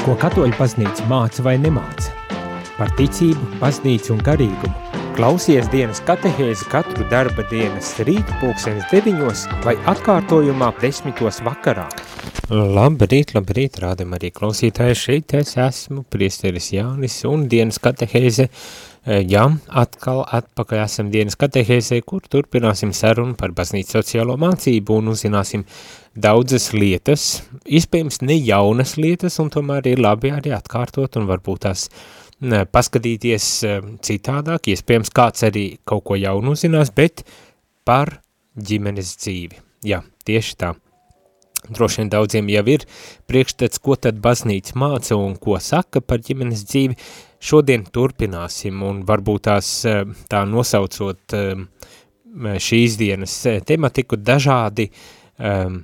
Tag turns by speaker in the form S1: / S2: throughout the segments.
S1: Ko katoļu baznīca māca vai nemāca? Par ticību, baznīcu un garīgumu. Klausies dienas katehēzi katru darba dienas rīt pulksenes deviņos vai atkārtojumā desmitos vakarā.
S2: Labrīt, labrīt, rādam arī klausītāji, šeit es esmu, priesteris Jānis un dienas katehēze, jā, atkal atpakaļ esam dienas katehēzē, kur turpināsim sarunu par baznīcu sociālo mācību un uzzināsim daudzas lietas, iespējams ne jaunas lietas, un tomēr ir labi arī atkārtot un varbūt tās paskatīties citādāk, iespējams kāds arī kaut ko jaunu uzzinās, bet par ģimenes dzīvi. Jā, tieši tā. Droši vien daudziem jau ir priekšstats, ko tad baznīca māca un ko saka par ģimenes dzīvi. Šodien turpināsim un varbūt tās tā nosaucot šīs dienas tematiku dažādi um,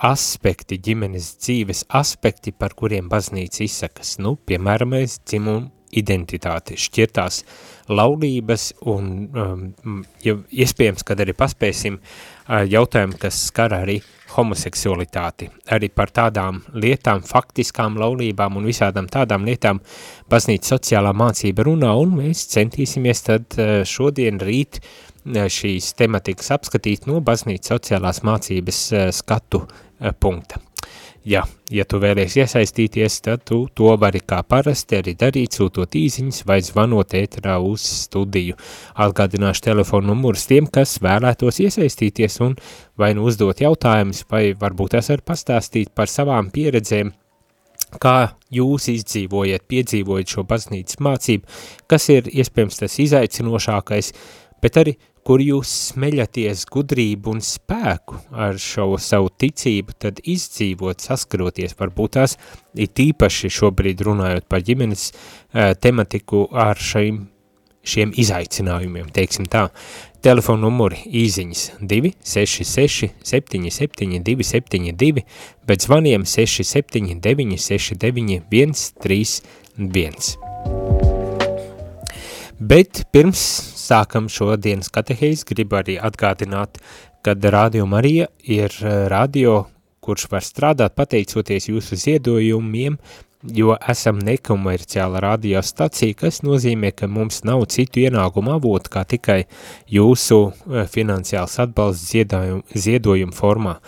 S2: aspekti, ģimenes dzīves aspekti, par kuriem baznīca izsakas. Nu, piemēram, dzimumu identitāti, šķirtās laulības un, um, ja iespējams, kad arī paspēsim uh, jautājumu, kas skar arī homoseksualitāti, arī par tādām lietām, faktiskām laulībām un visādām tādām lietām baznīca sociālā mācība runā, un mēs centīsimies tad uh, šodien rīt uh, šīs tematikas apskatīt no baznīca sociālās mācības uh, skatu punkta. Ja, ja tu vēlies iesaistīties, tad tu to vari kā parasti arī darīt, sūtot īziņas vai zvanot ēterā uz studiju. Atgādināšu telefonu numurus tiem, kas vēlētos iesaistīties un vai nu uzdot jautājumus, vai varbūt es varu pastāstīt par savām pieredzēm, kā jūs izdzīvojat, piedzīvojat šo baznīcas mācību, kas ir iespējams tas izaicinošākais, bet arī kur jūs smeļaties gudrību un spēku ar šo savu ticību, tad izdzīvot, saskaroties, varbūt tās ir tīpaši šobrīd runājot par ģimenes uh, tematiku ar šaim, šiem izaicinājumiem, teiksim tā. Telefona numuri īziņas 266 77 272, bet zvaniem 679 69 131. Bet pirms sākam šodienas katehēzi, gribu arī atgādināt, kad Radio Marija ir eh, radio, kurš var strādāt pateicoties jūsu ziedojumiem, jo esam nekomerciāla radiostacija, kas nozīmē, ka mums nav citu ienākumu avotu kā tikai jūsu eh, finansiāls atbalsts ziedojumu, ziedojumu formā.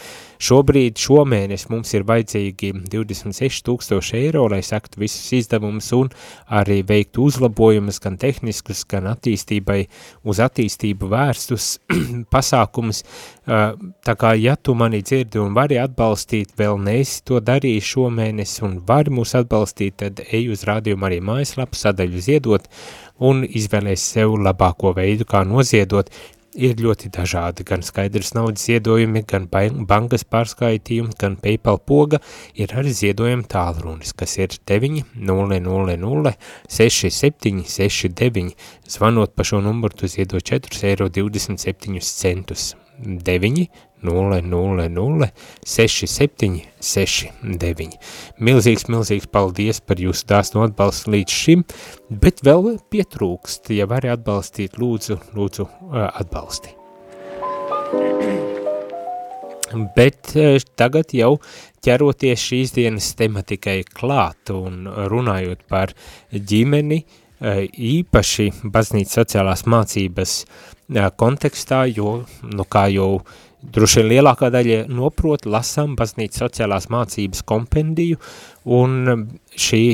S2: Šobrīd šomēnes mums ir vajadzīgi 26 tūkstoši eiro, lai sektu visus izdevumus un arī veiktu uzlabojumus gan tehniskus, gan attīstībai uz attīstību vērstus pasākumus. Tā kā, ja tu mani dzirdi un vari atbalstīt, vēl neesi to darījis šomēnes un vari mūs atbalstīt, tad ej uz rādījumu arī mājaslapu sadaļu ziedot un izvēlēs sev labāko veidu, kā noziedot, ir ļoti dažādi, gan skaidrs naudas ziedojumi, gan bankas pārskaitījumi, gan PayPal poga, ir arī ziedojumi tālrunis, kas ir 9 0 0 0 6 7 6 9. Zvanot pa šo numuru, tu ziedo 4 eiro 27 centus. 9 0 0 0 6 7 6 9. Milzīgs, milzīgs paldies par jūsu dāsnu atbalstu līdz šim, bet vēl pietrūkst, ja vari atbalstīt, lūdzu, lūdzu atbalsti. Bet tagad jau ķeroties šīs dienas tematikai klāt un runājot par ģimeni, īpaši baznīcas sociālās mācības kontekstā, jo, nu kā jau Droši vien lielākā daļa noprot, lasām baznīcas sociālās mācības kompendiju, un šī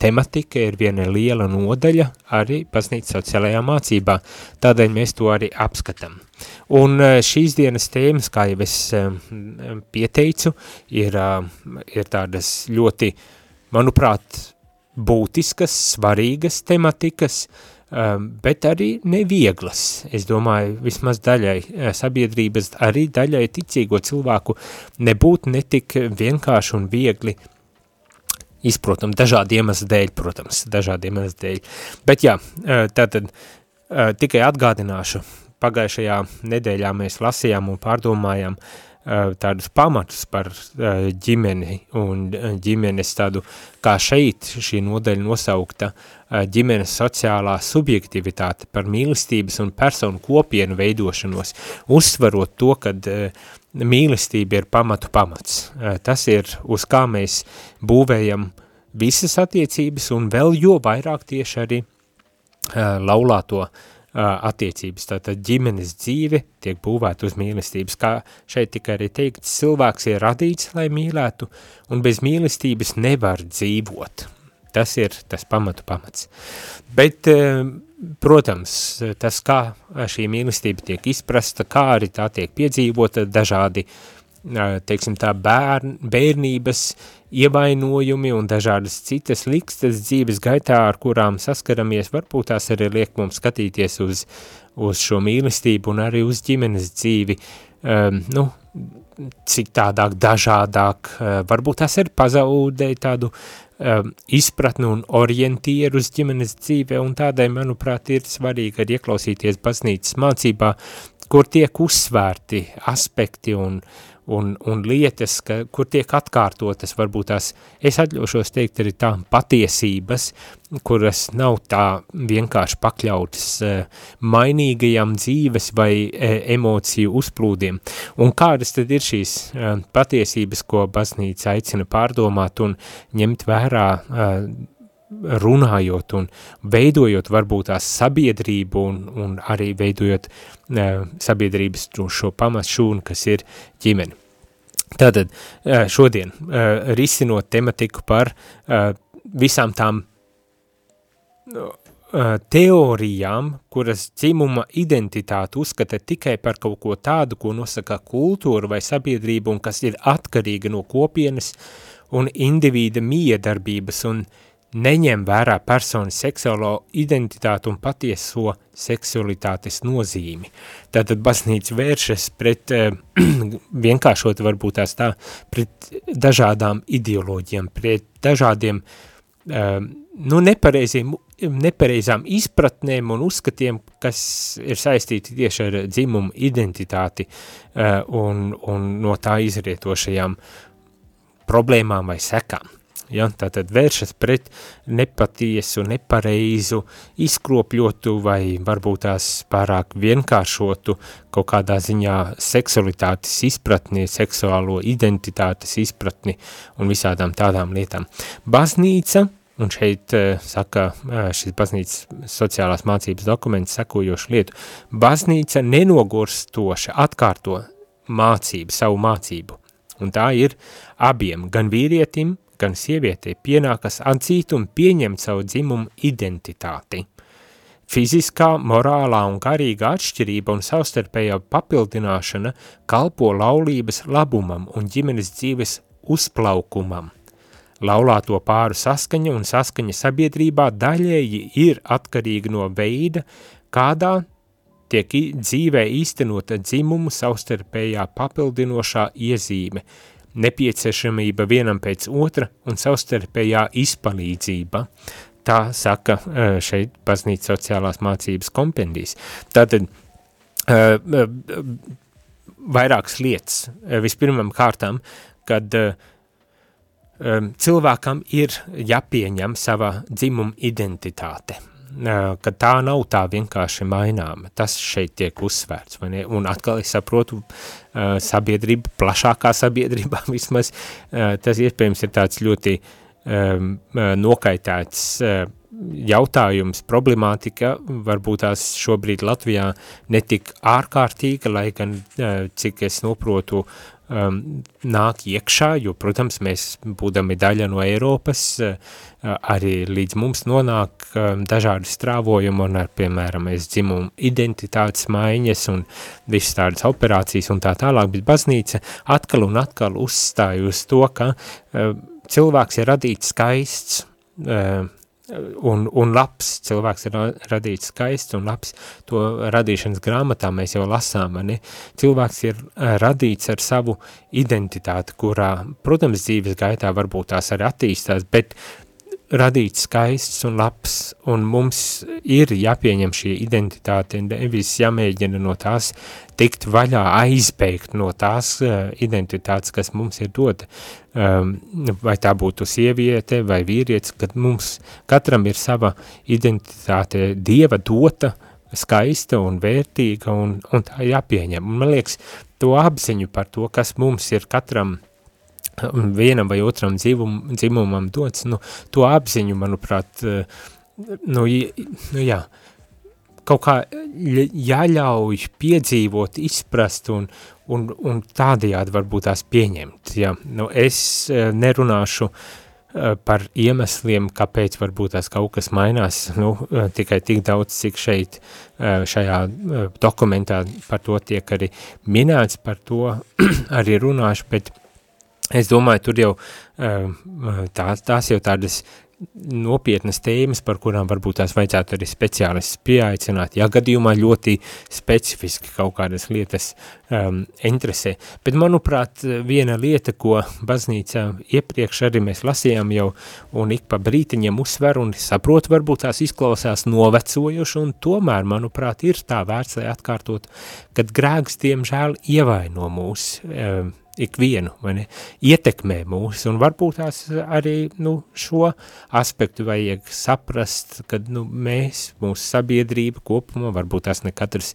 S2: tematika ir viena liela nodaļa arī baznīcas sociālajā mācībā, tādēļ mēs to arī apskatām. Un eh, šīs dienas tēmas, kā jau es eh, pieteicu, ir, eh, ir tādas ļoti, manuprāt, būtiskas, svarīgas tematikas, uh, bet arī nevieglas, es domāju, vismaz daļai uh, sabiedrības, arī daļai ticīgo cilvēku nebūt netik vienkārši un viegli izprotam, dažādi iemesli dēļ, protams, dažādi iemesli dēļ. Bet jā, uh, tātad uh, tikai atgādināšu, pagājušajā nedēļā mēs lasījām un pārdomājām uh, tādus pamatus par eh, ģimeni un eh, ģimenes tādu, kā šeit šī nodaļa nosaukta, ģimenes sociālā subjektivitāte par mīlestības un personu kopienu veidošanos, uzsvarot to, kad mīlestība ir pamatu pamats. Tas ir, uz kā mēs būvējam visas attiecības un vēl jo vairāk tieši arī laulāto uh, attiecības. Tātad ģimenes dzīve tiek būvēta uz mīlestības. Kā šeit tikai arī teikts, cilvēks ir radīts, lai mīlētu, un bez mīlestības nevar dzīvot. Tas ir tas pamatu pamats. Bet, protams, tas, kā šī mīlestība tiek izprasta, kā arī tā tiek piedzīvota, dažādi uh, teiksim tā, bērn, bērnības ievainojumi un dažādas citas likstas dzīves gaitā, ar kurām saskaramies, varbūt tās arī liek mums skatīties uz, uz šo mīlestību un arī uz ģimenes dzīvi, um, nu, cik tādāk dažādāk, uh, varbūt tās ir pazaudēja tādu um, izpratni un orientieru uz ģimenes dzīve, un tādai, manuprāt, ir svarīgi arī ieklausīties baznīcas mācībā, kur tiek uzsvērti aspekti un uh, un, un lietas, ka, kur tiek atkārtotas, varbūt tās, es atļaušos teikt, arī tā patiesības, kuras nav tā vienkārši pakļautas uh, mainīgajām dzīves vai uh, emociju uzplūdiem. Un kādas tad ir šīs uh, patiesības, ko baznīca aicina pārdomāt un ņemt vērā runājot un veidojot varbūt tās sabiedrību un, un arī veidojot uh, sabiedrības šo pamatšūnu, kas ir ģimene. Tātad uh, šodien uh, risinot tematiku par uh, visām tām uh, teorijām, kuras dzimuma identitāti uzskata tikai par kaut ko tādu, ko nosaka kultūra vai sabiedrība un kas ir atkarīga no kopienas un individa miedarbības un uh, neņem vērā personas seksuālo identitātu un patieso seksualitātes nozīmi. Tātad baznīca vēršas pret, eh, vienkāršot varbūt tās tā, pret dažādām ideoloģijām, pret dažādiem, eh, nu, nepareiziem, nepareizām izpratnēm un uzskatiem, kas ir saistīti tieši ar dzimumu identitāti eh, un, un no tā izrietošajām problēmām vai sekām ja, tātad vēršas pret nepatiesu, nepareizu, izkropļotu vai varbūt tās pārāk vienkāršotu kaut kādā ziņā seksualitātes izpratni, seksuālo identitātes izpratni un visādām tādām lietām. Baznīca, un šeit uh, saka uh, šis baznīcas sociālās mācības dokuments sekojošu lietu, baznīca nenogurstoši atkārto mācību, savu mācību, un tā ir abiem, gan vīrietim, gan sievietei pienākas atzīt un pieņemt savu dzimumu identitāti. Fiziskā, morālā un garīga atšķirība un savstarpējā papildināšana kalpo laulības labumam un ģimenes dzīves uzplaukumam. Laulāto pāru saskaņa un saskaņa sabiedrībā daļēji ir atkarīga no veida, kādā tiek dzīvē īstenota dzimumu savstarpējā papildinošā iezīme, nepieciešamība vienam pēc otra un savstarpējā izpalīdzība. Tā saka e, šeit baznīca sociālās mācības kompendijas. Tātad e, e, vairākas lietas. Vispirmam kārtām, kad cilvēkam ir jāpieņem sava dzimuma identitāte ka tā nav tā vienkārši maināma. Tas šeit tiek uzsvērts? Un atkal es saprotu, sabiedrība, plašākā sabiedrībā vismaz, tas iespējams ir tāds ļoti nokaitēts jautājums, problemātika, varbūt tās šobrīd Latvijā netik ārkārtīga, lai gan, cik es noprotu, um, nāk iekšā, jo, protams, mēs būdami daļa no Eiropas, uh, arī līdz mums nonāk um, dažādi strāvojumi un ar, piemēram, es dzimumu identitātes maiņas un visas tādas operācijas un tā tālāk, bet baznīca atkal un atkal uzstāja uz to, ka uh, cilvēks ir radīts skaists, uh, un, un labs, cilvēks ir radīts skaists un labs, to radīšanas grāmatā mēs jau lasām, ne? cilvēks ir radīts ar savu identitāti, kurā, protams, dzīves gaitā varbūt tās arī attīstās, bet radīts skaists un labs, un mums ir jāpieņem šī identitāte, nevis jāmēģina no tās tikt vaļā, aizbēgt no tās uh, identitātes, kas mums ir dota, um, vai tā būtu sieviete vai vīrietis, kad mums katram ir sava identitāte Dieva dota, skaista un vērtīga, un, un tā jāpieņem. Un man liekas, to apziņu par to, kas mums ir katram vienam vai otram dzimum, dzimumam dots, nu, to apziņu, manuprāt, nu, nu jā, kaut kā jāļauj piedzīvot, izprast un, un, un tādējādi varbūt tās pieņemt. Ja? Nu, es nerunāšu par iemesliem, kāpēc varbūt tās kaut kas mainās, nu, tikai tik daudz, cik šeit šajā dokumentā par to tiek arī minēts, par to arī runāšu, bet Es domāju, tur jau tā, tās jau tādas nopietnas tēmas, par kurām varbūt tās vajadzētu arī speciālistus pieaicināt, ja gadījumā ļoti specifiski kaut kādas lietas um, interesē. Bet, manuprāt, viena lieta, ko baznīca iepriekš arī mēs lasījām jau un ik pa brītiņiem uzsver un saprot, varbūt tās izklausās novecojuši un tomēr, manuprāt, ir tā vērts, lai atkārtot, kad grēks, diemžēl, ievaino mūs, um, ikvienu, vai ne, ietekmē mūs, un varbūt tās arī, nu, šo aspektu vajag saprast, kad, nu, mēs, mūsu sabiedrība kopumā, varbūt tās ne katrs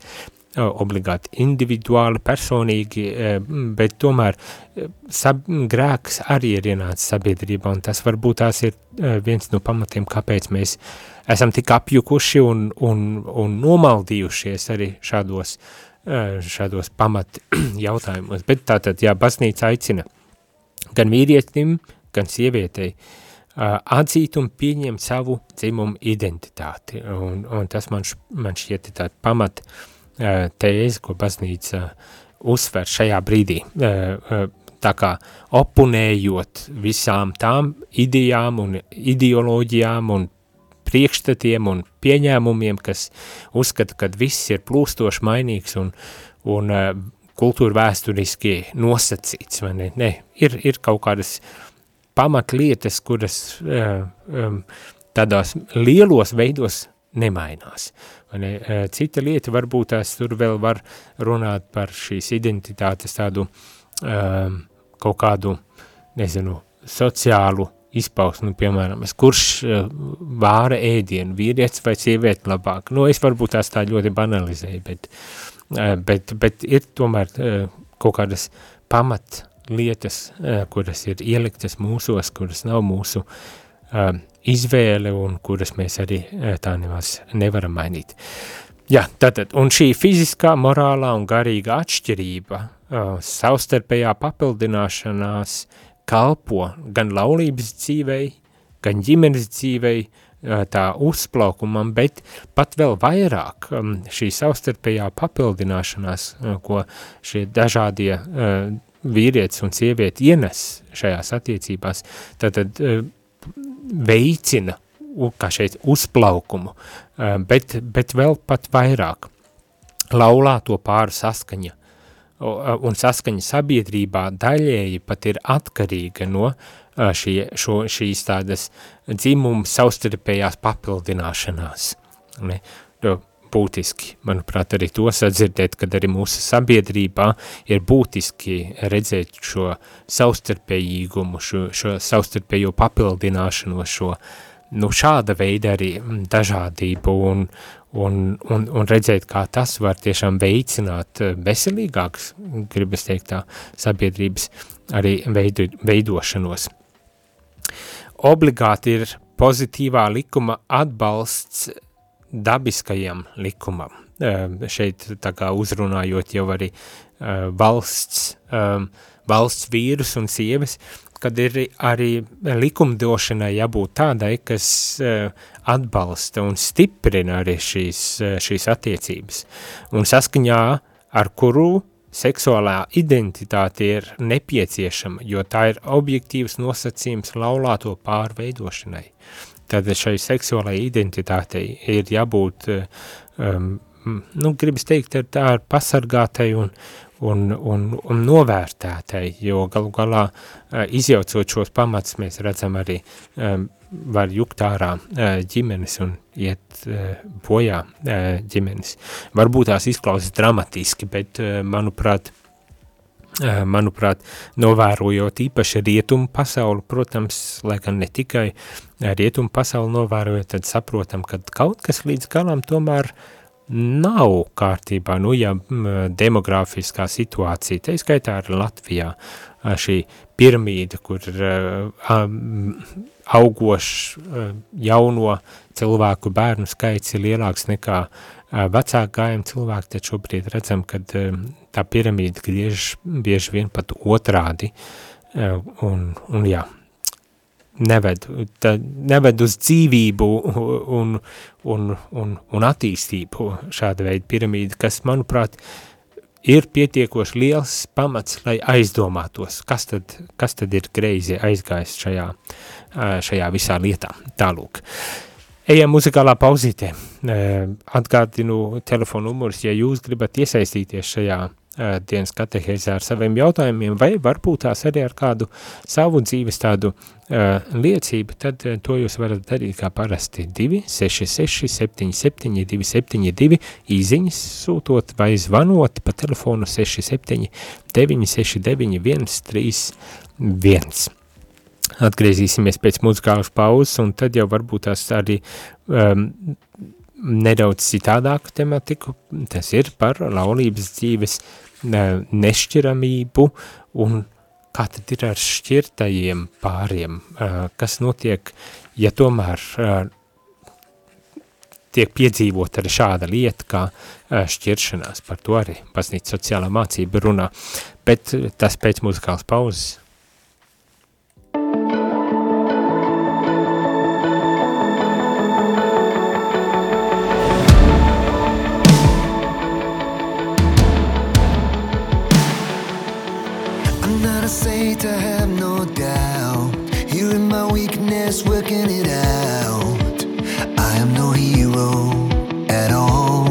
S2: obligāti individuāli, personīgi, bet tomēr sab, grēks arī ir ienācis sabiedrībā, un tas varbūt tās ir viens no pamatiem, kāpēc mēs esam tik apjukuši un, un, un nomaldījušies arī šādos uh, šādos pamat jautājumos. Bet tātad, jā, baznīca aicina gan vīrietim, gan sievietei atzīt un pieņemt savu dzimumu identitāti. Un, un tas man, š, man šķiet tāda pamat tēze, ko baznīca uzsver šajā brīdī. Tā kā oponējot visām tām idejām un ideoloģijām un priekšstatiem un pieņēmumiem, kas uzskata, ka viss ir plūstoši mainīgs un, un uh, kultūra vēsturiski nosacīts, vai ne? Ne, ir, ir kaut kādas pamatlietas, kuras uh, um, tādās lielos veidos nemainās. Ne? Uh, cita lieta varbūt tās tur vēl var runāt par šīs identitātes tādu um, kaut kādu, nezinu, sociālu izpausmi, nu, piemēram, es, kurš uh, vāra ēdienu, vīrietis vai sieviete labāk. Nu, es varbūt tās tā ļoti banalizēju, bet, uh, bet, bet ir tomēr uh, kaut kādas pamat lietas, kuras ir ieliktas mūsos, kuras nav mūsu izvēle un kuras mēs arī tā nemaz nevaram mainīt. Jā, tātad, un šī fiziskā, morālā un garīga atšķirība, savstarpējā papildināšanās, uh, kalpo gan laulības dzīvei, gan ģimenes dzīvei, tā uzplaukumam, bet pat vēl vairāk šī savstarpējā papildināšanās, ko šie dažādie vīrietis un sievieti ienes šajās attiecībās, tātad veicina, kā šeit, uzplaukumu, bet, bet vēl pat vairāk. Laulāto pāru saskaņa, un saskaņa sabiedrībā daļēji pat ir atkarīga no šī, šo, šīs tādas dzimuma savstarpējās papildināšanās. Ne? būtiski, manuprāt, arī to sadzirdēt, kad arī mūsu sabiedrībā ir būtiski redzēt šo savstarpējīgumu, šo, šo savstarpējo papildināšanos, šo nu, šāda veida arī dažādību un, un, un, un redzēt, kā tas var tiešām veicināt eh, veselīgāks, gribas teikt tā, sabiedrības arī veidu, veidošanos. Obligāti ir pozitīvā likuma atbalsts dabiskajam likumam. Eh, šeit tā kā uzrunājot jau arī eh, valsts, valsts vīrus un sievas, kad ir arī likumdošanai jābūt tādai, kas uh, atbalsta un stiprina arī šīs, uh, šīs attiecības. Un saskaņā ar kuru seksuālā identitāte ir nepieciešama, jo tā ir objektīvs nosacījums laulāto pārveidošanai. Tad šai seksuālai identitātei ir jābūt, um, nu, gribas teikt, tā ir pasargātai un, un, un, un novērtētai, jo galu galā izjaucot šos pamats, mēs redzam arī var jukt ārā ģimenes un iet bojā ģimenes. Varbūt tās izklausas dramatiski, bet manuprāt, manuprāt, novērojot īpaši rietumu pasauli, protams, lai gan ne tikai rietumu pasauli novērojot, tad saprotam, ka kaut kas līdz galam tomēr
S3: nav kārtībā, nu, ja demografiskā situācija, te skaitā ar Latvijā, šī piramīda, kur augošs jauno cilvēku bērnu skaits ir lielāks nekā vecāku gājumu cilvēku, tad šobrīd redzam, ka tā piramīda griež bieži vien pat otrādi, un, un jā, neved, tā, neved uz dzīvību un, un, un, un attīstību šāda veida piramīda, kas, manuprāt, ir pietiekoši liels pamats, lai aizdomātos, kas tad, kas tad ir greizi aizgājis šajā, šajā visā lietā. Tālūk. Ejam muzikālā pauzītē. Atgādinu telefonu numurus, ja jūs gribat iesaistīties šajā dienas katehēzē ar saviem jautājumiem, vai varbūt tās arī ar kādu savu dzīves tādu uh, liecību, tad to jūs varat darīt kā parasti 266 77 272 īziņas sūtot vai zvanot pa telefonu 67 969 131. Atgriezīsimies pēc muzikālas pauzes, un tad jau varbūt tās arī um, nedaudz citādāku tematiku, tas ir par laulības dzīves nešķiramību un kā tad ir ar šķirtajiem pāriem, kas notiek, ja tomēr tiek piedzīvot arī šāda lieta kā šķiršanās, par to arī baznīca sociālā mācība runā, bet tas pēc muzikālas pauzes. to say to have no doubt. Here in my weakness, working it out. I am no hero at all.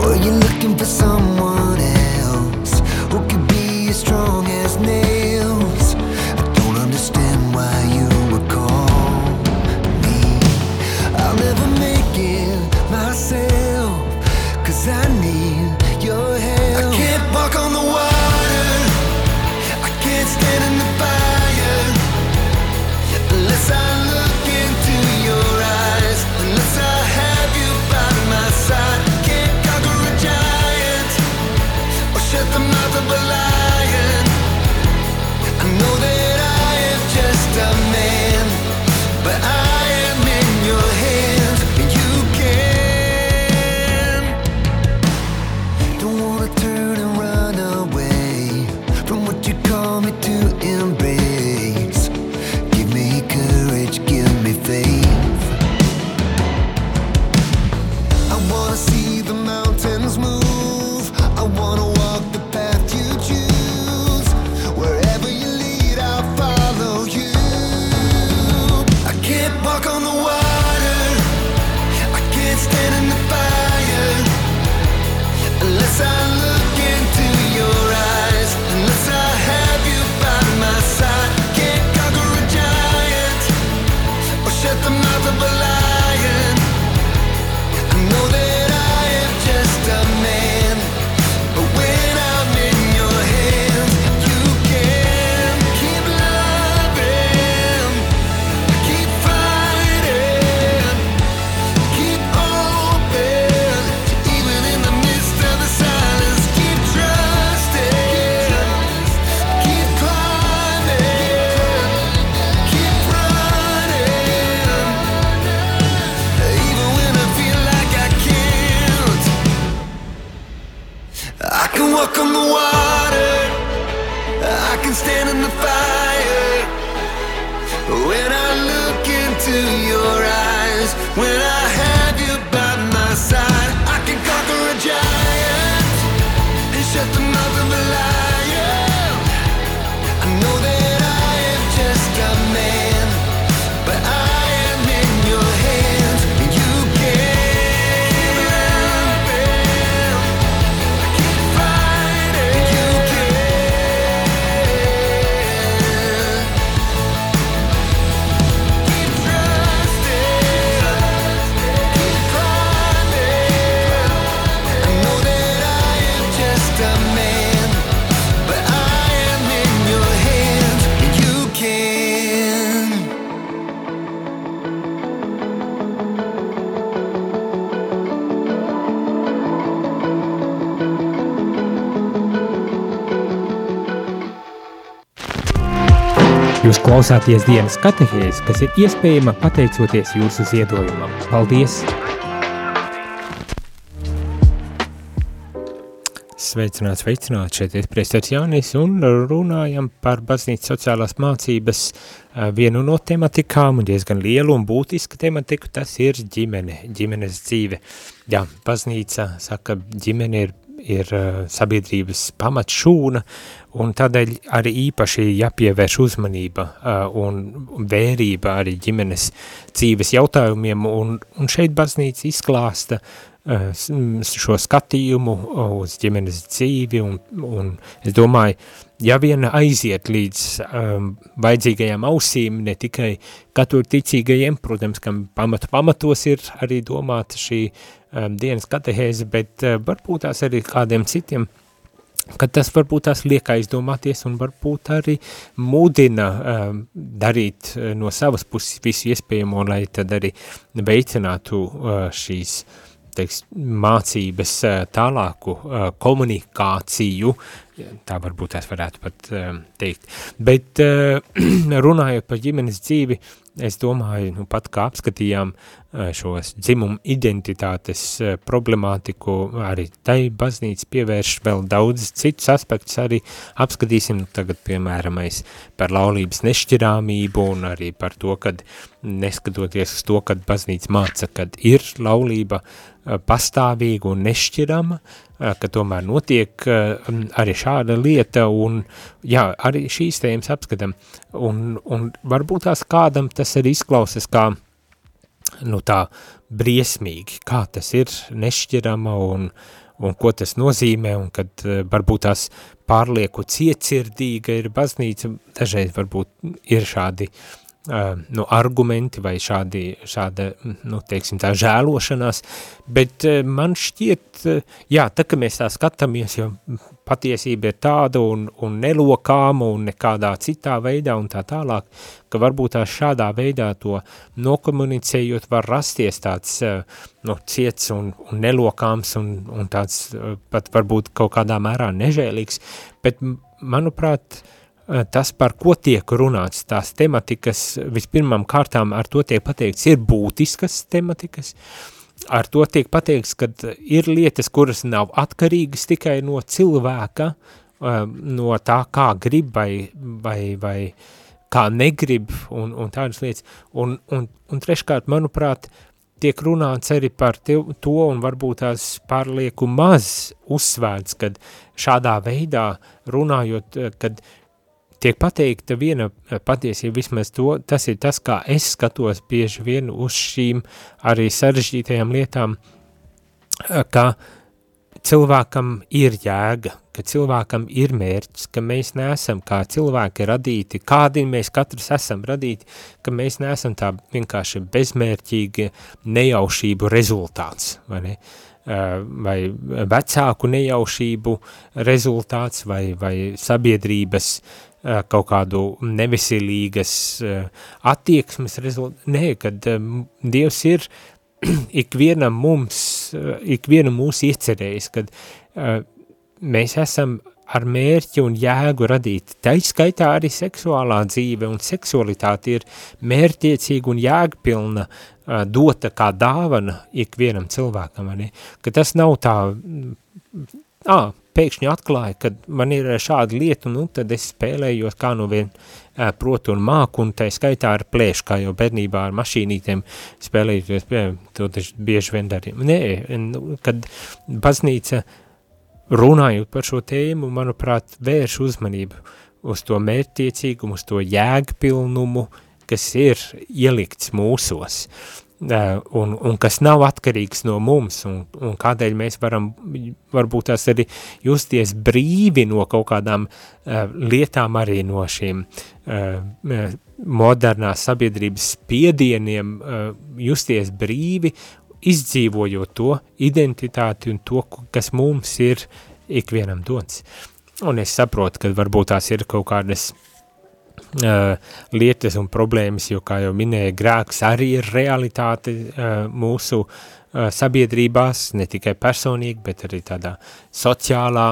S3: Were you looking for someone?
S1: Klausāties dienas katehēs, kas ir iespējama pateicoties jūsu ziedojumam. Paldies!
S2: Sveicināts, sveicināts, šeit ir priestars Jānis un runājam par baznīcas sociālās mācības vienu no tematikām un diezgan lielu un būtisku tematiku, tas ir ģimene, ģimenes dzīve. Jā, baznīca saka, ģimene ir, ir sabiedrības pamatšūna un tādēļ arī īpaši jāpievērš uzmanība un vērība arī ģimenes dzīves jautājumiem un, un šeit baznīca izklāsta Eh, šo skatījumu uz ģimenes dzīvi un, un es domāju, ja vien aiziet līdz um, vajadzīgajām ausīm, ne tikai katoļu ticīgajiem, protams, kam pamatu pamatos ir arī domāta šī um, dienas katehēze, bet uh, varbūt tās arī kādiem citiem, kad tas varbūt tās liek aizdomāties un varbūt arī mudina um, darīt uh, no savas puses visu iespējamo, lai tad arī veicinātu uh, šīs teiks, mācības tālāku komunikāciju, tā varbūt es varētu pat teikt. Bet runājot par ģimenes dzīvi, es domāju, nu pat kā apskatījām šos dzimumu identitātes problemātiku, arī tai baznīca pievērš vēl daudz citus aspektus, arī apskatīsim nu, tagad, piemēram, par laulības nešķirāmību un arī par to, kad neskatoties uz to, kad baznīca māca, kad ir laulība pastāvīga un nešķirama, ka tomēr notiek arī šāda lieta un jā, arī šīs tēmas apskatam un, un varbūt tās kādam tas arī izklausas kā nu tā briesmīgi, kā tas ir nešķirama un, un ko tas nozīmē un kad varbūt tās pārlieku cietsirdīga ir baznīca, dažreiz varbūt ir šādi uh, nu, argumenti vai šādi, šāda, nu, teiksim tā, žēlošanās, bet man šķiet, jā, tā, ka mēs tā skatāmies, jo patiesība ir tāda un, un nelokāma un nekādā citā veidā un tā tālāk, ka varbūt tā šādā veidā to nokomunicējot var rasties tāds, nu, ciets un, un nelokāms un, un tāds pat varbūt kaut kādā mērā nežēlīgs, bet, manuprāt, uh, Eh, tas, par ko tiek runāts, tās tematikas, vispirmām kārtām ar to tiek pateikts, ir būtiskas tematikas, ar to tiek pateikts, ka ir lietas, kuras nav atkarīgas tikai no cilvēka, eh, no tā, kā grib vai, vai, vai kā negrib un, un tādas lietas. Un, un, un treškārt, manuprāt, tiek runāts arī par to un varbūt tās pārlieku maz uzsvērts, kad šādā veidā runājot, kad uh, tiek pateikta viena eh, patiesība, vismaz to, tas ir tas, kā es skatos bieži vien uz šīm arī sarežģītajām lietām, eh, ka cilvēkam ir jēga, ka cilvēkam ir mērķis, ka mēs neesam kā cilvēki radīti, kādi mēs katrs esam radīti, ka mēs neesam tā vienkārši bezmērķīgi nejaušību rezultāts, vai ne? Eh, vai vecāku nejaušību rezultāts, vai, vai sabiedrības kaut kādu neveselīgas eh, attieksmes rezultātu. Nē, kad eh, Dievs ir ikvienam mums, ikvienam mūs iecerējis, kad mēs esam ar mērķi un jēgu radīt. Tā izskaitā arī seksuālā dzīve un seksualitāte ir mērķiecīga un jēgpilna dota kā dāvana ikvienam cilvēkam, ne? ka tas nav tā, ā, pēkšņi atklāja, ka man ir šāda lieta, nu, tad es spēlējos kā nu vien protu un māku, un tā skaitā ar plēšu, kā jau bērnībā ar mašīnītēm spēlējoties, to taču bieži vien darīja. Nē, nu, kad baznīca runājot par šo tēmu, manuprāt, vērš uzmanību uz to mērķtiecīgumu, uz to jēgpilnumu, kas ir ielikts mūsos. Uh, un, un kas nav atkarīgs no mums, un, un kādēļ mēs varam varbūt tās arī justies brīvi no kaut kādām uh, lietām arī no šiem uh, modernās sabiedrības spiedieniem, uh, justies brīvi, izdzīvojot to identitāti un to, kas mums ir ikvienam dots. Un es saprotu, ka varbūt tās ir kaut kādas uh, lietas un problēmas, jo, kā jau minēja, grēks arī ir realitāte uh, mūsu uh, sabiedrībās, ne tikai personīgi, bet arī tādā sociālā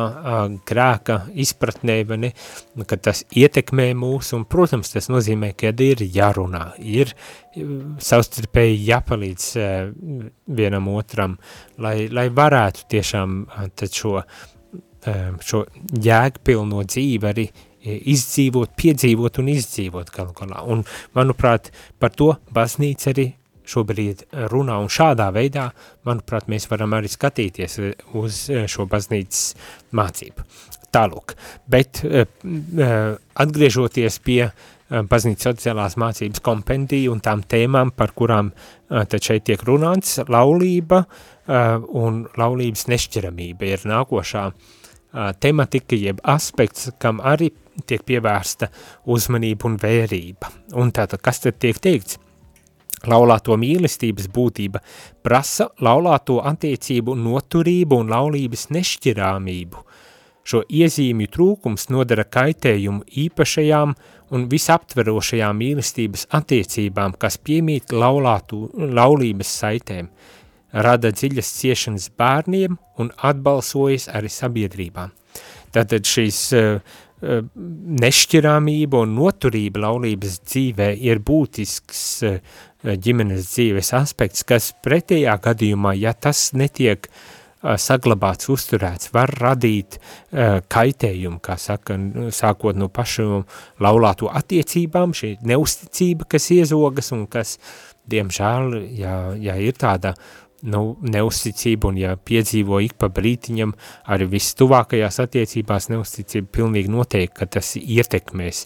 S2: grēka izpratnē, vai ne, ka tas ietekmē mūs, un, protams, tas nozīmē, ka ir jārunā, ir savstarpēji jāpalīdz vienam otram, lai, lai varētu tiešām šo, šo jēgpilno dzīvi arī izdzīvot, piedzīvot un izdzīvot galu galā. Un, manuprāt, par to baznīca arī šobrīd runā, un šādā veidā, manuprāt, mēs varam arī skatīties uz šo baznīcas mācību. Tālūk, bet atgriežoties pie baznīcas sociālās mācības kompendiju un tām tēmām, par kurām tad šeit tiek runāts, laulība un laulības nešķiramība ir nākošā tematika, jeb aspekts, kam arī tiek pievērsta uzmanība un vērība. Un tātad, kas tad tiek teikts? Laulāto mīlestības būtība prasa laulāto attiecību noturību un laulības nešķirāmību. Šo iezīmju trūkums nodara kaitējumu īpašajām un visaptverošajām mīlestības attiecībām, kas piemīt laulātu, laulības saitēm, rada dziļas ciešanas bērniem un atbalsojas arī sabiedrībām. Tātad šīs uh, nešķirāmība un noturība laulības dzīvē ir būtisks uh, ģimenes dzīves aspekts, kas pretējā gadījumā, ja tas netiek uh, saglabāts, uzturēts, var radīt uh, kaitējumu, kā saka, sākot no pašu laulāto attiecībām, šī neusticība, kas iezogas un kas, diemžēl, ja, ja ir tāda nu, neusticība, un ja piedzīvo ik pa brītiņam, arī vistuvākajās attiecībās neusticība pilnīgi noteikti, ka tas ietekmēs,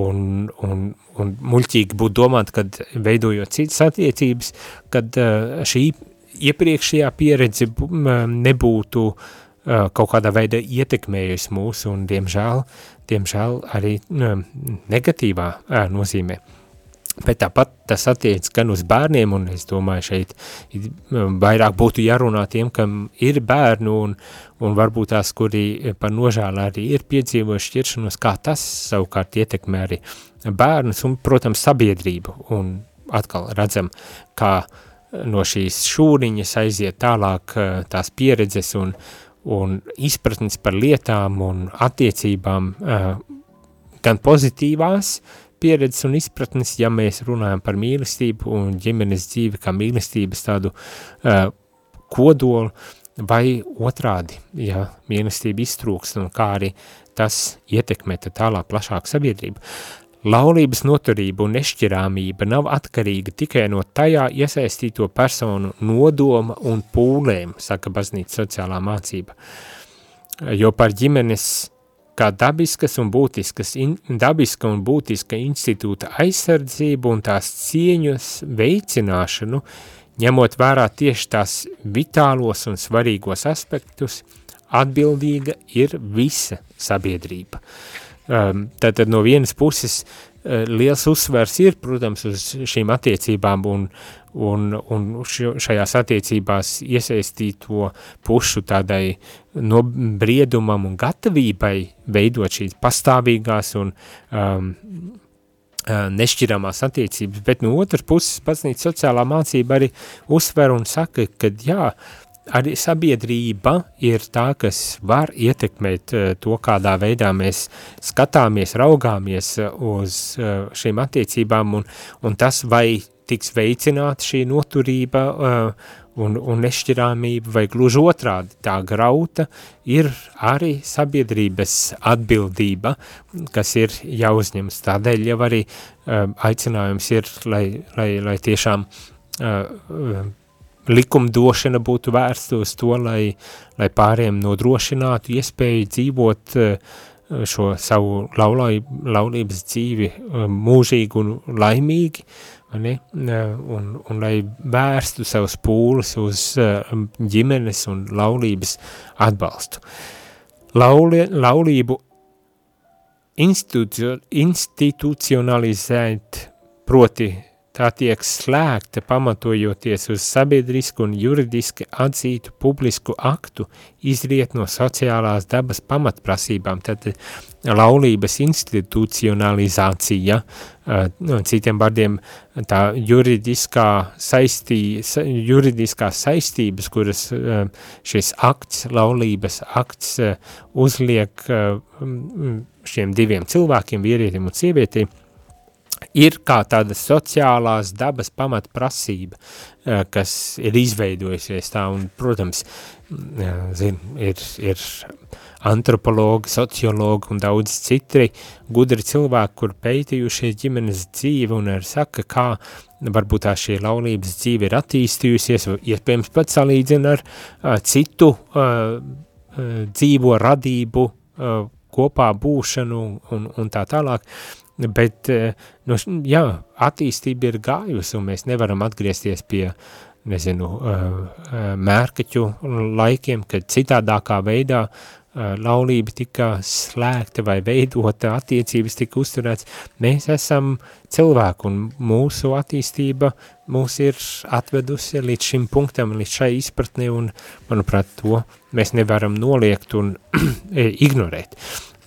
S2: un, un, un muļķīgi būtu domāt, kad veidojot citas attiecības, kad šī iepriekšējā pieredze nebūtu kaut kādā veidā ietekmējusi mūs, un diemžēl, diemžēl arī negatīvā nozīmē. Bet tāpat tas attiec gan uz bērniem, un es domāju, šeit vairāk būtu jārunā tiem, kam ir bērnu, un, un varbūt tās, kuri par nožēlu arī ir piedzīvojuši šķiršanos, kā tas savukārt ietekmē arī bērnus un, protams, sabiedrību. Un atkal redzam, kā no šīs šūniņas aiziet tālāk uh, tās pieredzes un, un izpratnes par lietām un attiecībām, gan pozitīvās, uh, pieredzes un izpratnes, ja mēs runājam par mīlestību un ģimenes dzīvi kā mīlestības tādu uh, kodolu, vai otrādi, ja mīlestība iztrūkst un kā arī tas ietekmē tālāk plašāku sabiedrību. Laulības noturība un nešķirāmība nav atkarīga tikai no tajā iesaistīto personu nodoma un pūlēm, saka baznīca sociālā mācība. Jo par ģimenes kā dabiskas un būtiskas, in, dabiska un būtiska institūta aizsardzību un tās cieņas veicināšanu, ņemot vērā tieši tās vitālos un svarīgos aspektus, atbildīga ir visa sabiedrība. Um, tātad no vienas puses liels uzsvers ir, protams, uz šīm attiecībām un, un, un šajās attiecībās iesaistīto pušu tādai no briedumam un gatavībai veidot šīs pastāvīgās un um, uh, nešķiramās attiecības, bet no otras puses pasnīt sociālā mācība arī uzsver un saka, ka jā, arī sabiedrība ir tā, kas var ietekmēt uh, to, kādā veidā mēs skatāmies, raugāmies uz uh, šīm attiecībām un, un tas, vai tiks veicināta šī noturība un, un nešķirāmība, vai gluži otrādi tā grauta, ir arī sabiedrības atbildība, kas ir jāuzņems. Tādēļ jau arī aicinājums ir, lai, lai, lai tiešām likumdošana būtu vērsta uz to, lai, lai pāriem nodrošinātu iespēju dzīvot uh, šo savu laulību, laulības dzīvi mūžīgi un laimīgi, ne? un, un lai vērstu savus pūles uz ģimenes un laulības atbalstu. Lauli, laulību institu, institucionalizēt, proti tā tiek slēgta pamatojoties uz sabiedrisku un juridiski atzītu publisku aktu, izriet no sociālās dabas pamatprasībām, tad laulības institucionalizācija, no citiem vārdiem tā juridiskā saistī, juridiskās saistības, kuras šis akts, laulības akts uzliek šiem diviem cilvēkiem, vīrietim un sievietiem, ir kā tāda sociālās dabas pamatprasība, eh, kas ir izveidojusies tā, un, protams, mm, zin, ir, ir antropologi, sociologi un daudz citri gudri cilvēki, kur pētījušies ģimenes dzīvi un arī saka, kā varbūt tā šī laulības dzīve ir attīstījusies, iespējams pat salīdzina ar uh, citu uh, uh, dzīvo radību, uh, kopā būšanu un, un tā tālāk, bet, eh, no, jā, attīstība ir gājusi, un mēs nevaram atgriezties pie, nezinu, eh, eh, mērkaķu laikiem, kad citādākā veidā laulība tika slēgta vai veidota, attiecības tika uzturēts. Mēs esam cilvēki, un mūsu attīstība mūs ir atvedusi līdz šim punktam, līdz šai izpratnē, un, manuprāt, to mēs nevaram noliegt un ignorēt.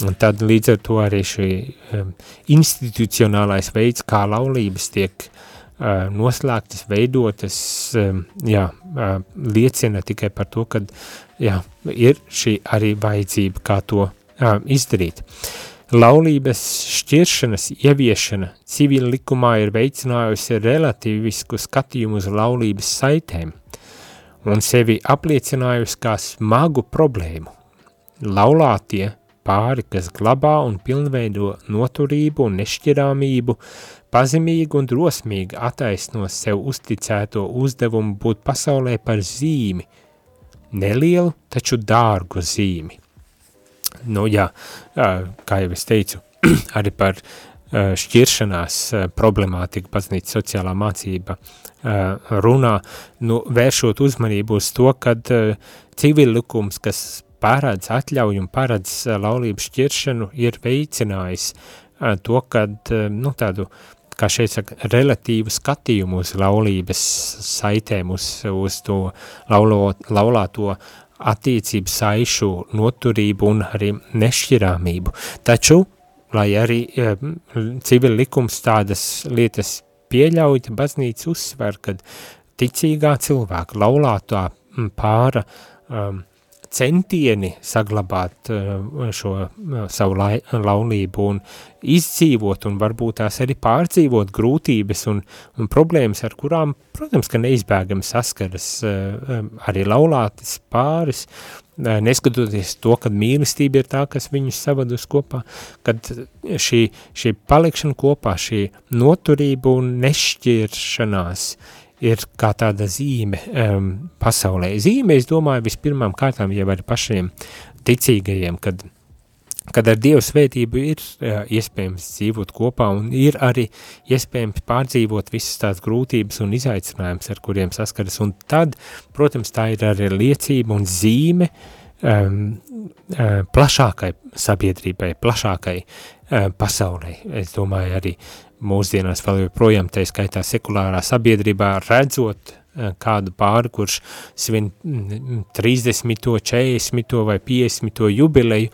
S2: Un tad līdz ar to arī šī um, institucionālais veids, kā laulības tiek uh, noslēgtas, veidotas, um, jā, uh, liecina tikai par to, ka jā, ir šī arī vajadzība, kā to uh, izdarīt. Laulības šķiršanas ieviešana civila likumā ir veicinājusi relativisku skatījumu uz laulības saitēm un sevi apliecinājusi kā smagu problēmu. Laulātie pāri, kas glabā un pilnveido noturību un nešķirāmību, pazemīgi un drosmīgi attaisno sev uzticēto uzdevumu būt pasaulē par zīmi, nelielu, taču dārgu zīmi. Nu jā, kā jau es teicu, arī par šķiršanās problemātika baznīca sociālā mācība runā, nu, vēršot uzmanību uz to, kad civilikums, kas paredz atļauju un paredz eh, laulības šķiršanu, ir veicinājis eh, to, kad, eh, nu, tādu, kā šeit saka, relatīvu skatījumu uz laulības saitēm, uz, uz to laulo, laulāto attiecību saišu noturību un arī nešķirāmību. Taču, lai arī civil likums tādas lietas pieļauj, baznīca uzsver, kad ticīgā cilvēka laulātā pāra um, centieni saglabāt uh, šo uh, savu lai, laulību un izdzīvot un varbūt tās arī pārdzīvot grūtības un, un problēmas, ar kurām, protams, ka neizbēgami saskaras um, arī laulātis pāris, neskatoties to, kad mīlestība ir tā, kas viņus savadus kopā, kad šī, šī palikšana kopā, šī noturība un nešķiršanās ir kā tāda zīme um, pasaulē. Zīme, es domāju, vispirmām kārtām jau ar pašiem ticīgajiem, kad, kad ar Dievu svētību ir uh, iespējams dzīvot kopā un ir arī iespējams pārdzīvot visas tās grūtības un izaicinājumus, ar kuriem saskaras. Un tad, protams, tā ir arī liecība un zīme um, uh, plašākai sabiedrībai, plašākai uh, pasaulē. Es domāju, arī mūsdienās vēl joprojām, tā skaitā sekulārā sabiedrībā, redzot eh, kādu pāri, kurš svin 30, 40 vai 50 jubileju,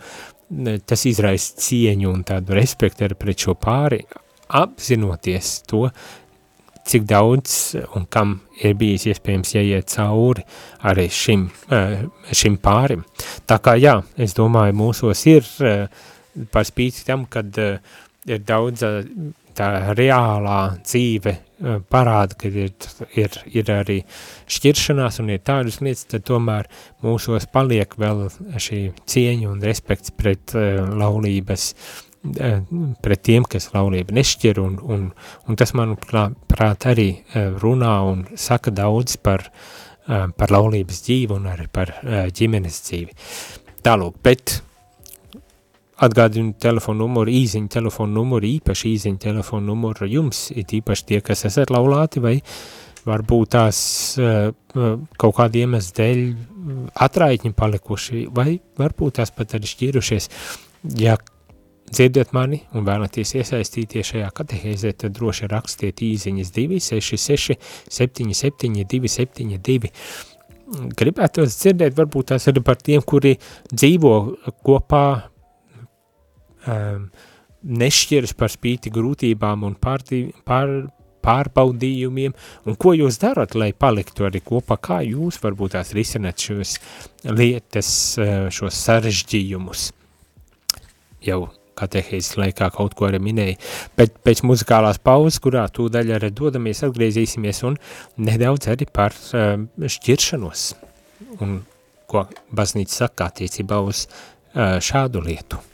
S2: tas izraisa cieņu un tādu respektu pret šo pāri, apzinoties to, cik daudz un kam ir bijis iespējams jāiet cauri arī šim, eh, šim pārim. Tā kā jā, es domāju, mūsos ir eh, par spīti tam, kad ir daudz tā reālā dzīve parāda, ka ir, ir, ir arī šķiršanās un ir tādas lietas, tad tomēr mūsos paliek vēl šī cieņa un respekts pret uh, laulības, uh, pret tiem, kas laulība nešķir, un, un, un tas, manuprāt, arī runā un saka daudz par, uh, par laulības dzīvi un arī par uh, ģimenes dzīvi. Tālūk, bet Atgādinu telefonu numuru, īziņu telefonu numuru, īpaši īziņu telefonu numuru jums, it īpaši tie, kas esat laulāti vai varbūt tās uh, kaut kādi iemesli dēļ atraitņi palikuši vai varbūt tās pat arī šķīrušies. Ja dzirdat mani un vēlaties iesaistīties šajā katehēzē, tad droši rakstiet īziņas 266 77 272. Gribētos dzirdēt, varbūt tās arī par tiem, kuri dzīvo kopā, um, nešķiras par spīti grūtībām un pārdī, pār, pārbaudījumiem, un ko jūs darat, lai paliktu arī kopā, kā jūs varbūt tās risināt šos lietas, eh, šos sarežģījumus. Jau katehēzes laikā kaut ko arī minēja, bet pēc muzikālās pauzes, kurā tūdaļ arī dodamies, atgriezīsimies un nedaudz arī par uh, šķiršanos un ko baznīca saka attiecībā uz uh, šādu lietu.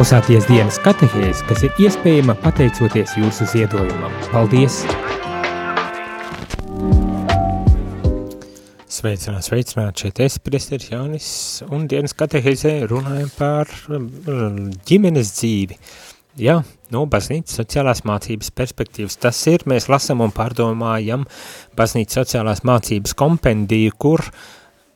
S2: klausāties dienas katehēs, kas ir iespējama pateicoties jūsu ziedojumam. Paldies! Sveicināt, sveicināt, šeit es, priesteris Jānis, un dienas katehēzē runājam par um, ģimenes dzīvi. Jā, no baznīcas sociālās mācības perspektīvas tas ir, mēs lasam un pārdomājam baznīcas sociālās mācības kompendiju, kur uh,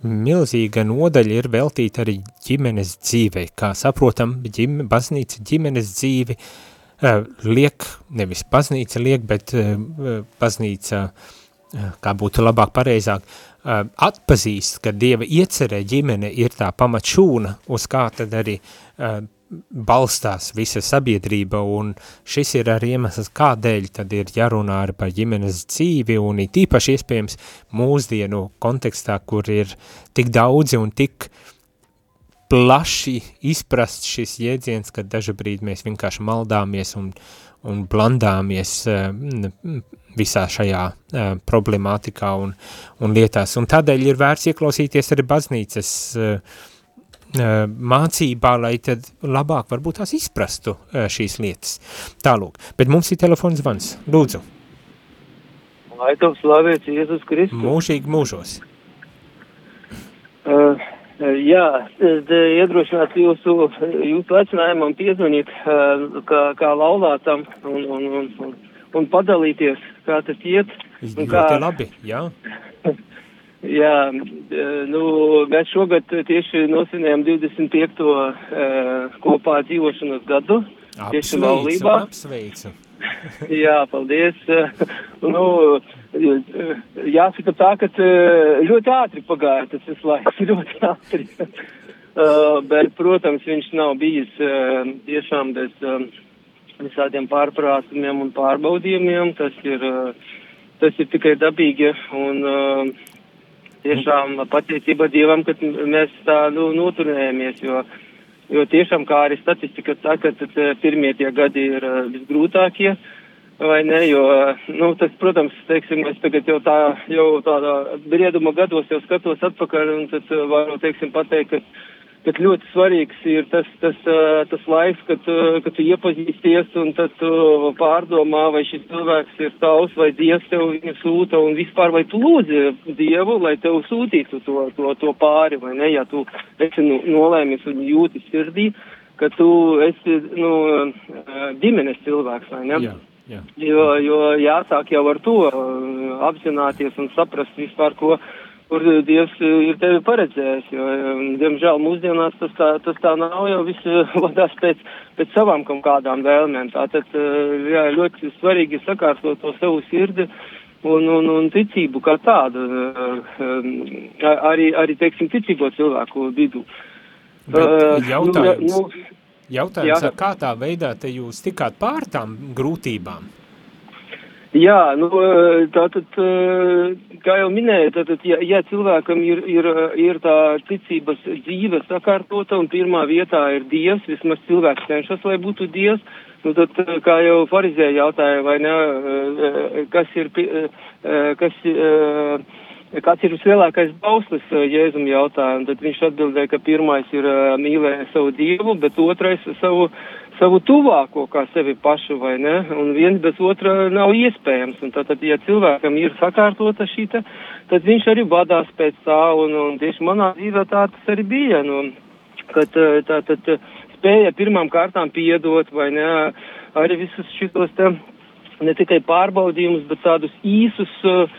S2: milzīga nodaļa ir veltīta arī ģimenes dzīvei. Kā saprotam, ģime, baznīca ģimenes dzīvi uh, liek, nevis baznīca liek, bet uh, baznīca kā būtu labāk pareizāk, atpazīst, ka Dieva iecerē ģimene ir tā pamatšūna, uz kā tad arī balstās visa sabiedrība, un šis ir arī iemesls, kādēļ tad ir jārunā arī par ģimenes dzīvi, un it īpaši iespējams mūsdienu kontekstā, kur ir tik daudzi un tik plaši izprast šis jēdziens, ka dažu brīdi mēs vienkārši maldāmies un, un blandāmies visā šajā uh, problemātikā un, un lietās. Un tādēļ ir vērts ieklausīties arī baznīcas uh, mācībā, lai tad labāk varbūt tās izprastu šīs lietas. Tālūk, bet mums ir telefons zvans. Lūdzu.
S4: Lai tev slavēts Jēzus Kristus.
S2: Mūžīgi mūžos.
S4: Uh, jā, es iedrošinātu jūsu, jūsu aicinājumam piezvanīt uh, kā, kā laulātam un, un, un, un, un padalīties, kā tas iet.
S2: Ļoti kā... labi, jā.
S4: Jā, e, nu, mēs šogad tieši nosvinējām 25. Uh, kopā dzīvošanas gadu.
S2: Tieši laulībā. Apsveicu.
S4: Jā, paldies. nu, jāsaka tā, ka ļoti ātri pagāja tas laiku, ļoti ātri. bet, protams, viņš nav bijis tiešām bez visādiem pārprāstumiem un pārbaudījumiem. Tas ir, tas ir tikai dabīgi un tiešām pateicība Dievam, ka mēs tā nu, noturējāmies, jo, jo tiešām, kā arī statistika saka, tad eh, pirmie tie gadi ir eh, visgrūtākie. Vai ne, jo, nu, tas, protams, teiksim, es tagad jau tā, jau tādā brieduma gados jau skatos atpakaļ un tad eh, varu, teiksim, pateikt, ka bet ļoti svarīgs ir tas, tas, tas laiks, kad, kad tu iepazīsties un tad tu pārdomā, vai šis cilvēks ir tavs, vai Dievs tev viņu sūta un vispār, vai tu lūdzi Dievu, lai tev sūtītu to, to, to pāri, vai ne, ja tu esi nu, nolēmis un jūti sirdī, ka tu esi, nu, ģimenes cilvēks, vai ne?
S2: Jā. Jā.
S4: Jo, jo jāsāk jau ar to apzināties un saprast vispār, ko, kur Dievs ir tevi paredzējis, jo, diemžēl, mūsdienās tas tā, tas tā nav, jo viss vadās pēc, pēc savām kaut kādām vēlmēm. Tātad, jā, ļoti svarīgi sakārtot to savu sirdi un, un, un ticību kā tādu, arī, arī, teiksim, ticīgo cilvēku vidū.
S2: Bet jautājums, nu, nu, jautājums jā. kā tā veidā te jūs tikāt pār tām grūtībām?
S4: Jā, nu, tātad, kā jau minēju, tātad, ja, ja cilvēkam ir, ir, ir tā ticības dzīve sakārtota un pirmā vietā ir Dievs, vismaz cilvēks cenšas, lai būtu Dievs, nu, tad, kā jau farizēja jautāja, vai ne, kas ir, kas, kāds ir vislielākais bauslis Jēzum jautājumu, tad viņš atbildēja, ka pirmais ir mīlēt savu Dievu, bet otrais savu savu tuvāko kā sevi pašu, vai ne? Un viens bez otra nav iespējams. Un tātad, ja cilvēkam ir sakārtota šī, tad viņš arī vadās pēc tā, un, un tieši manā dzīvē tā tas arī bija. Nu, kad tātad spēja pirmām kārtām piedot, vai ne? Arī visus šitos te ne tikai pārbaudījumus, bet tādus īsus uh,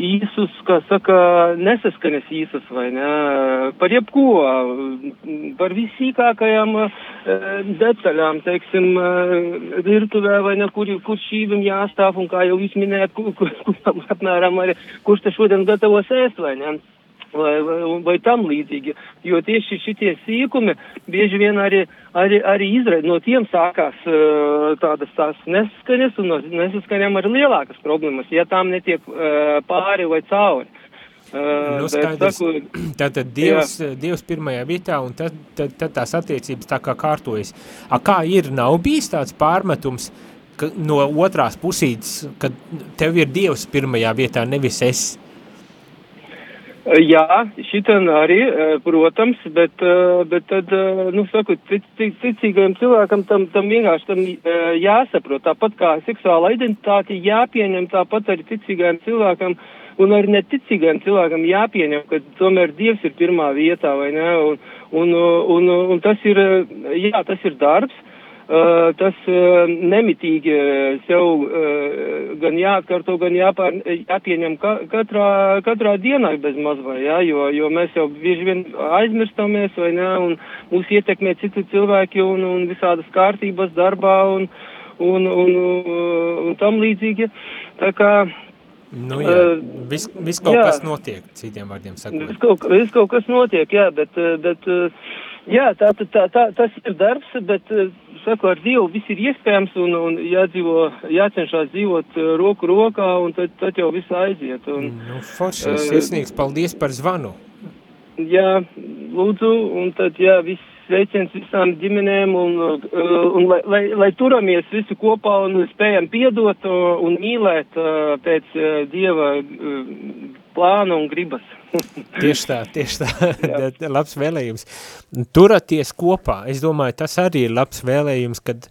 S4: īsus, kā saka, nesaskaņas īsas vai ne, par jebko, par visīkākajām e, detaļām, teiksim, e, virtuvē vai ne, kur, kur šīvim jāstāv un kā jau jūs minējat, kur, kur, kur apmēram arī, kurš te šodien gatavos ēst vai ne vai, vai, vai tam līdzīgi. Jo tieši šitie sīkumi bieži vien arī, arī, arī izraida, no tiem sākās uh, tādas tās nesaskaņas un no nesaskaņām arī lielākas problēmas, ja tām netiek uh, pāri vai cauri.
S2: Uh, nu, skaidrs, saku, tātad Dievs, jā. Dievs pirmajā vietā un tad, tad, tad tās attiecības tā kā kārtojas. A, kā ir, nav bijis tāds pārmetums ka, no otrās pusītes, kad tev ir Dievs pirmajā vietā, nevis es?
S4: Jā, šitan arī, protams, bet, bet tad, nu, saku, ticīgajam cilvēkam tam, tam vienkārši tam jāsaprot, tāpat kā seksuāla identitāte jāpieņem, tāpat arī ticīgajam cilvēkam un arī neticīgajam cilvēkam jāpieņem, ka tomēr Dievs ir pirmā vietā, vai ne, un, un, un, un tas ir, jā, tas ir darbs, tas nemitīgi sev gan jāatkārto, gan jāpār, jāpieņem ka, katrā, katrā dienā bez maz vai, jā, jo, jo mēs jau bieži vien aizmirstamies, vai ne, un mūs ietekmē citi cilvēki un, un visādas kārtības darbā un, un, un, un, un tam līdzīgi. Tā kā
S2: Nu jā, vis, vis kaut jā. kas notiek, citiem vārdiem sakot.
S4: Vis kaut, vis kaut kas notiek, jā, bet, bet jā, tā, tā, tā, tas ir darbs, bet, saku, ar Dievu viss ir iespējams un, un jādzīvo, jācenšās dzīvot roku rokā un tad, tad jau viss aiziet. Un,
S2: nu, forši, sirsnīgs, paldies par zvanu.
S4: Jā, lūdzu, un tad, jā, viss sveiciens visām ģimenēm un, uh, un lai, lai, lai turamies visi kopā un spējam piedot un mīlēt uh, pēc uh, Dieva plāna un gribas.
S2: tieši tā, tieši tā, labs vēlējums. Turaties kopā, es domāju, tas arī ir labs vēlējums, kad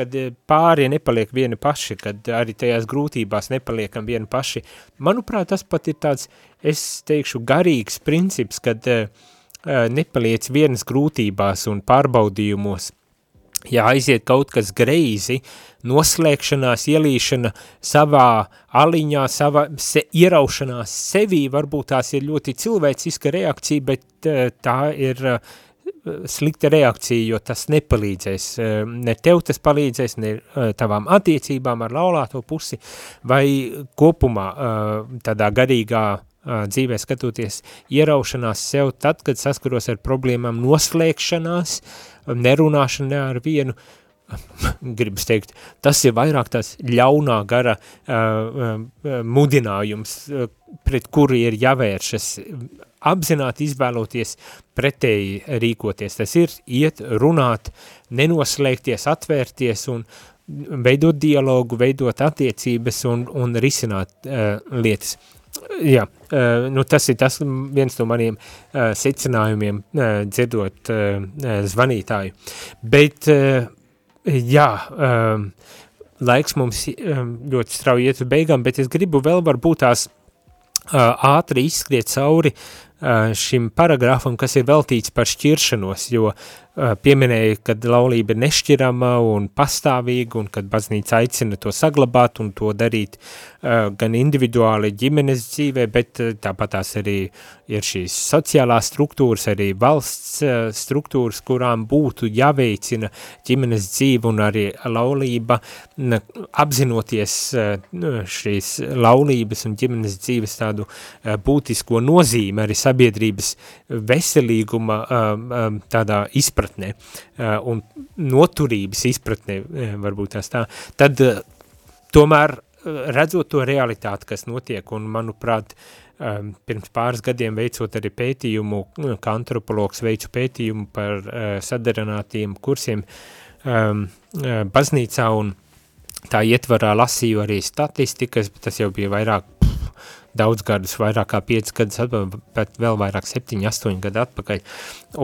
S2: kad eh, pāri nepaliek vieni paši, kad arī tajās grūtībās nepaliekam vieni paši. Manuprāt, tas pat ir tāds, es teikšu, garīgs princips, kad uh, nepaliec vienas grūtībās un pārbaudījumos. Ja aiziet kaut kas greizi, noslēgšanās, ielīšana savā aliņā, savā se, ieraušanās sevī, varbūt tās ir ļoti cilvēciska reakcija, bet uh, tā ir uh, slikta reakcija, jo tas nepalīdzēs. Eh, ne tev tas palīdzēs, ne tavām attiecībām ar laulāto pusi, vai kopumā tādā garīgā dzīvē skatoties ieraušanās sev tad, kad saskaros ar problēmām noslēgšanās, nerunāšana ar vienu, gribas teikt, tas ir vairāk tās ļaunā gara uh, uh, mudinājums, uh, pret kuru ir jāvēršas apzināti izvēloties pretēji rīkoties. Tas ir iet, runāt, nenoslēgties, atvērties un veidot dialogu, veidot attiecības un, un risināt uh, lietas. Jā, uh, nu tas ir tas viens no maniem uh, secinājumiem, uh, dzirdot uh, zvanītāju. Bet, uh, jā, uh, laiks mums um, ļoti strauji iet uz beigām, bet es gribu vēl varbūt tās uh, ātri izskriet cauri šim paragrāfam, kas ir veltīts par šķiršanos, jo pieminēja, ka laulība ir nešķirama un pastāvīga, un kad baznīca aicina to saglabāt un to darīt gan individuāli ģimenes dzīvē, bet tāpat tās arī ir šīs sociālās struktūras, arī valsts struktūras, kurām būtu jāveicina ģimenes dzīve un arī laulība, apzinoties šīs laulības un ģimenes dzīves tādu būtisko nozīmi arī sabiedrības veselīguma tādā izpratnē un noturības izpratnē, varbūt tās tā, tad tomēr redzot to realitāti, kas notiek, un manuprāt, pirms pāris gadiem veicot arī pētījumu, kā antropologs veicu pētījumu par sadarinātiem kursiem baznīcā, un tā ietvarā lasīju arī statistikas, tas jau bija vairāk daudz gadus, vairāk kā 5 gadus atpakaļ, vēl vairāk 7, 8 gadu atpakaļ,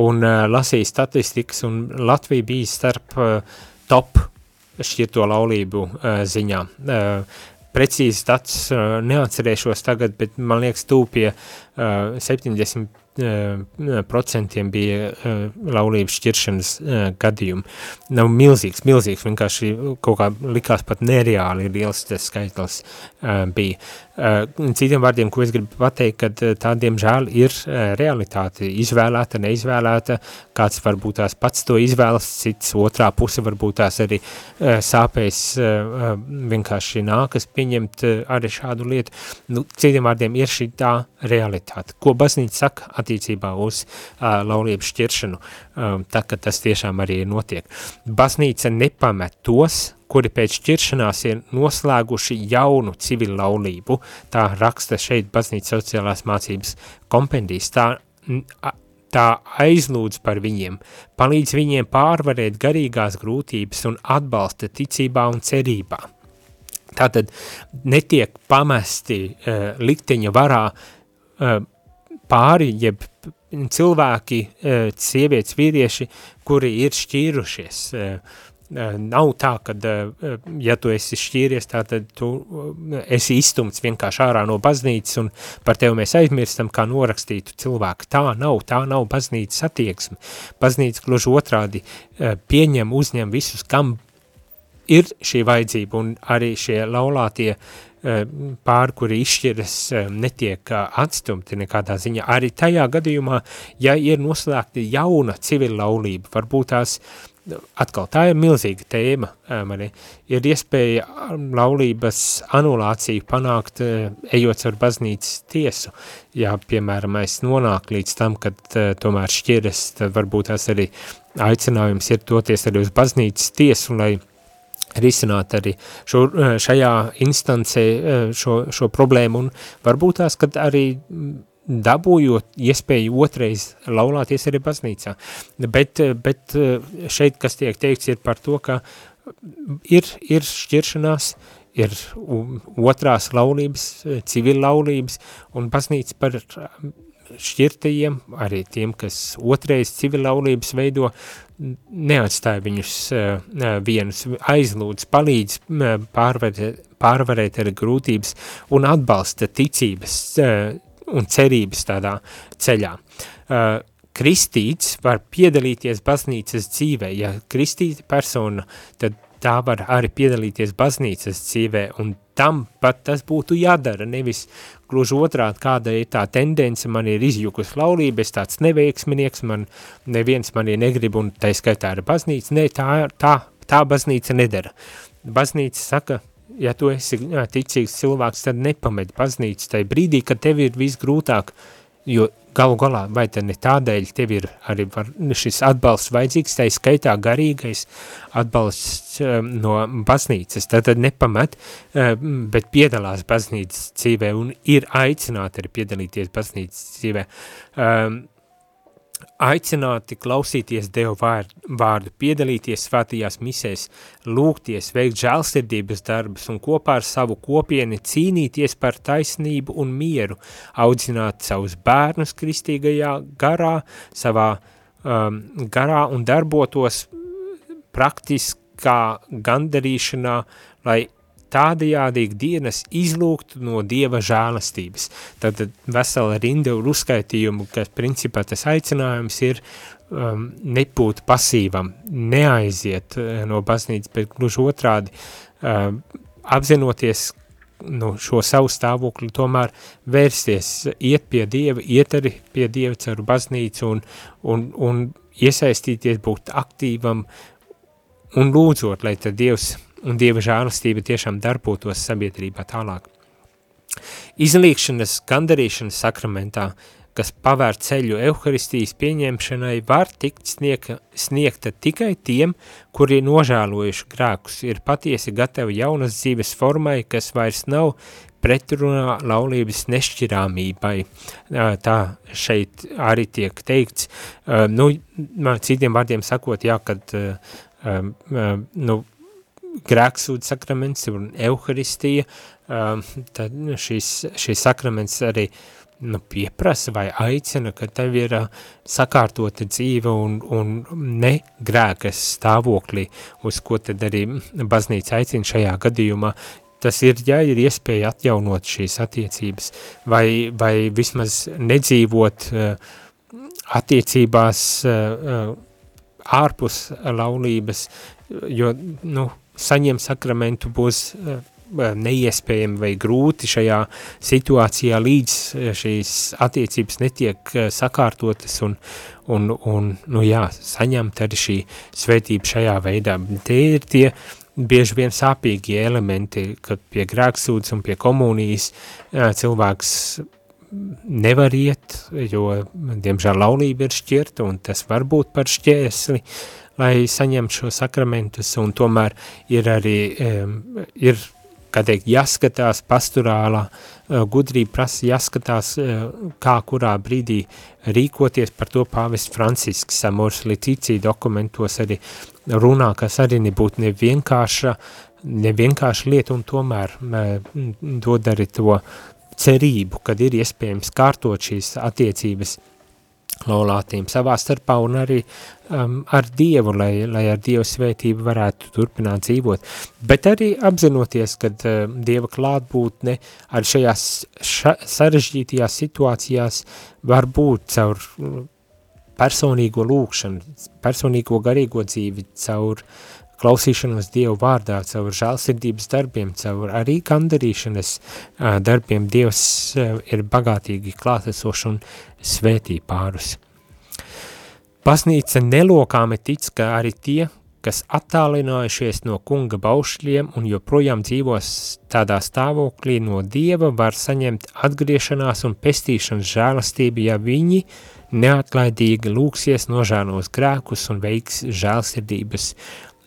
S2: un uh, lasīja statistikas, un Latvija bija starp uh, top šķirto laulību uh, ziņā. Uh, precīzi stats uh, neatcerēšos tagad, bet man liekas tūpie uh, 70 procentiem bija laulības šķiršanas gadījumi. Nav milzīgs, milzīgs, vienkārši kaut kā likās pat nereāli liels tas skaitlis bija. Citiem vārdiem, ko es gribu pateikt, kad tā, diemžēl, ir realitāte, izvēlēta, neizvēlēta, kāds varbūt tās pats to izvēlas, cits otrā puse varbūt tās arī sāpēs vienkārši nākas pieņemt arī šādu lietu. Nu, citiem vārdiem ir šī tā realitāte. Ko baznīca saka attiecībā uz laulību šķiršanu, tā, ka tas tiešām arī notiek. Baznīca nepamet tos, kuri pēc šķiršanās ir noslēguši jaunu civilu laulību, tā raksta šeit baznīca sociālās mācības kompendijas, tā, tā aizlūdz par viņiem, palīdz viņiem pārvarēt garīgās grūtības un atbalsta ticībā un cerībā. Tātad netiek pamesti uh, likteņa varā uh, pāri, jeb cilvēki, uh, sievietes, vīrieši, kuri ir šķīrušies, uh, Nav tā, ka, ja tu esi šķīries, tā tad tu esi izstumts vienkārši ārā no baznīcas un par tevi mēs aizmirstam, kā norakstītu cilvēku. Tā nav, tā nav baznīcas attieksme. Baznīca gluži otrādi pieņem, uzņem visus, kam ir šī vajadzība un arī šie laulātie pāri, kuri izšķiras, netiek atstumti nekādā ziņā. Arī tajā gadījumā, ja ir noslēgta jauna civila laulība, varbūt tās atkal tā ir milzīga tēma, mani, ir iespēja laulības anulāciju panākt, ejot ar baznīcas tiesu, ja, piemēram, es nonāk līdz tam, kad tomēr šķiras, tad varbūt tās arī aicinājums ir doties arī uz baznīcas tiesu, lai risināt arī šo, šajā instancē šo, šo problēmu un varbūt tās, kad arī dabūjot iespēju otrais laulāties arī baznīcā. Bet, bet šeit, kas tiek teikts, ir par to, ka ir, ir šķiršanās, ir otrās laulības, civila laulības, un baznīca par šķirtajiem, arī tiem, kas otrais civila laulības veido, neatstāja viņus uh, vienus, aizlūdz, palīdz pārvarēt, pārvarēt ar grūtības un atbalsta ticības uh, un cerības tādā ceļā. Uh, kristīts var piedalīties baznīcas dzīvē, ja kristīta persona, tad tā var arī piedalīties baznīcas dzīvē, un tam pat tas būtu jādara, nevis gluži otrādi, kāda ir tā tendence, man ir izjukus laulība, es tāds neveiksminieks, man neviens mani negrib, un tā skaitā ar baznīcu, ne, tā, tā, tā baznīca nedara. Baznīca saka, ja tu esi ticīgs cilvēks, tad nepamet baznīcu tajā brīdī, kad tev ir visgrūtāk, jo galu galā, vai tad ne tādēļ tev ir arī var, šis atbalsts vajadzīgs, tai skaitā garīgais atbalsts um, no baznīcas, tad nepamet, um, bet piedalās baznīcas dzīvē un ir aicināti arī piedalīties baznīcas dzīvē. Um, aicināti klausīties Dievu vārdu, vārdu, piedalīties svētajās misēs, lūgties, veikt žēlsirdības darbus un kopā ar savu kopieni cīnīties par taisnību un mieru, audzināt savus bērnus kristīgajā garā, savā um, garā un darbotos praktiskā gandarīšanā, lai tādajādi ikdienas izlūgt no Dieva žēlastības. Tad vesela rinda un uzskaitījumu, ka principā tas aicinājums ir um, nebūt pasīvam, neaiziet uh, no baznīcas, bet gluži otrādi um, apzinoties nu, šo savu stāvokli, tomēr vērsties, iet pie Dieva, iet arī pie Dieva caur baznīcu un, un, un iesaistīties, būt aktīvam un lūdzot, lai tad Dievs un Dieva žēlastība tiešām darbotos sabiedrībā tālāk. Izlīkšanas gandarīšanas sakramentā, kas pavēr ceļu Euharistijas pieņemšanai, var tikt sniegta, sniegta tikai tiem, kuri nožēlojuši grēkus, ir patiesi gatavi jaunas dzīves formai, kas vairs nav pretrunā laulības nešķirāmībai. Tā šeit arī tiek teikts, nu, citiem vārdiem sakot, jā, kad, nu, grēksūdu sakraments un euharistija, um, tad šīs, šīs sakraments arī nu, pieprasa vai aicina, ka tev ir uh, sakārtota dzīve un, un ne grēkas stāvoklī, uz ko tad arī baznīca aicina šajā gadījumā, tas ir, ja ir iespēja atjaunot šīs attiecības, vai, vai vismaz nedzīvot uh, attiecībās uh ārpus laulības, jo, nu, saņemt sakramentu būs eh, neiespējami vai grūti šajā situācijā, līdz eh, šīs attiecības netiek eh, sakārtotas un, un, un nu jā, saņemt arī šī svētība šajā veidā. Tie ir tie bieži vien sāpīgie elementi, kad pie grēksūdas un pie komunijas cilvēks nevar iet, jo, diemžēl, laulība ir šķirta un tas var būt par šķēsli, lai saņemtu šo sakramentus, un tomēr ir arī, ir, kā teikt, jāskatās pasturālā uh, gudrība prasa, jāskatās, uh, kā kurā brīdī rīkoties. Par to pāvests Francisks Samors Litīcija dokumentos arī runā, kas arī nebūtu nevienkārša, nevienkārša lieta, un tomēr dod arī to cerību, kad ir iespējams kārtot šīs attiecības laulātīm savā starpā un arī um, ar Dievu, lai, lai ar Dievu svētību varētu turpināt dzīvot. Bet arī apzinoties, ka uh, Dieva klātbūtne ar šajās ša, sarežģītajās situācijās var būt caur personīgo lūkšanu, personīgo garīgo dzīvi, caur klausīšanos Dievu vārdā, caur žālsirdības darbiem, caur arī gandarīšanas darbiem Dievs ir bagātīgi klātesoši un svētī pārus. Baznīca nelokāmi tic, ka arī tie, kas attālinājušies no kunga baušļiem un joprojām dzīvos tādā stāvoklī no Dieva, var saņemt atgriešanās un pestīšanas žēlastību, ja viņi neatlaidīgi lūksies nožēlos grēkus un veiks žēlsirdības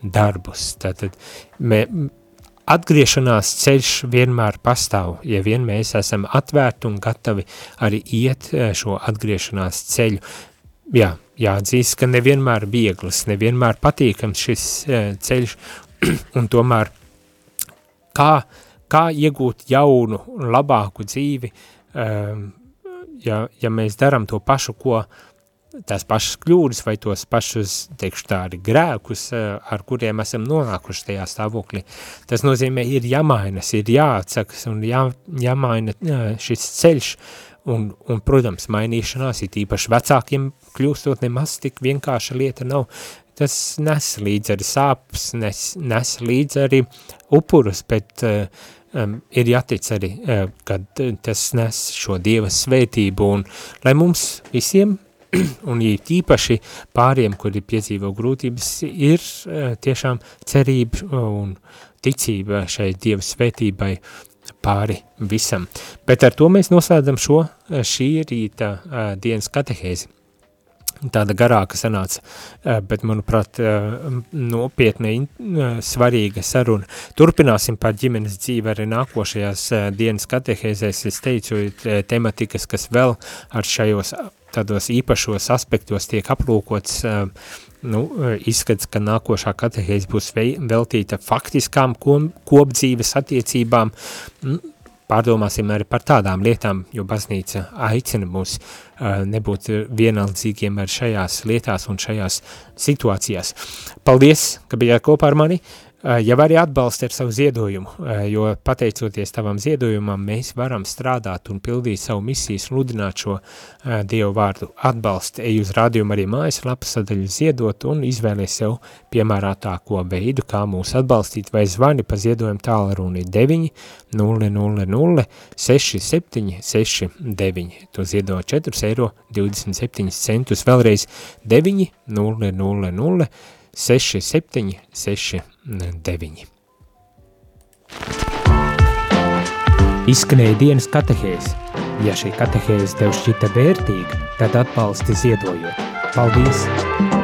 S2: darbus. Tātad mē, atgriešanās ceļš vienmēr pastāv, ja vien mēs esam atvērti un gatavi arī iet eh, šo atgriešanās ceļu. Jā, jāatzīst, ka nevienmēr viegls, nevienmēr patīkams šis uh, ceļš, un tomēr kā, kā iegūt jaunu, labāku dzīvi, um, ja, ja mēs daram to pašu, ko tās pašas kļūdas vai tos pašus, teikšu tādi, grēkus, ar kuriem esam nonākuši tajā stāvoklī. Tas nozīmē, ir jāmainas, ir jāatsakas un jā, jāmaina šis ceļš, Un, un, protams, mainīšanās, it īpaši vecākiem kļūstot nemaz tik vienkārša lieta nav. Tas nes līdz arī sāpes, nes, nes līdz arī upurus, bet uh, um, ir jātic arī, uh, kad tas nes šo Dieva svētību, un lai mums visiem, un īpaši pāriem, kuri piedzīvo grūtības, ir uh, tiešām cerība un ticība šai Dieva svētībai, pāri visam. Bet ar to mēs noslēdzam šo šī rīta dienas katehēzi. Tāda garāka sanāca, bet, manuprāt, nopietna, svarīga saruna. Turpināsim par ģimenes dzīvi arī nākošajās dienas katehēzēs. Es teicu, tematikas, kas vēl ar šajos tādos īpašos aspektos tiek aplūkots nu, izskats, ka nākošā katehēze būs veltīta faktiskām kopdzīves attiecībām, nu, pārdomāsim arī par tādām lietām, jo baznīca aicina mūs nebūt vienaldzīgiem ar šajās lietās un šajās situācijās. Paldies, ka bijāt kopā ar mani! Eh, ja vari atbalsti ar savu ziedojumu, eh, jo pateicoties tavam ziedojumam, mēs varam strādāt un pildīt savu misiju, sludināt šo uh, Dievu vārdu atbalstu. Ej uz rādījumu arī mājaslapas sadaļu ziedot un izvēlies sev piemērātāko veidu, kā mūs atbalstīt, vai zvani pa ziedojumu tālruni 9 000 67 69. To ziedo 4 eiro 27 centus, vēlreiz 9 000 67 69. Izskanēja dienas katehēze. Ja šī katehēze tev šķita vērtīga, tad atbalsti ziedojot. Paldies!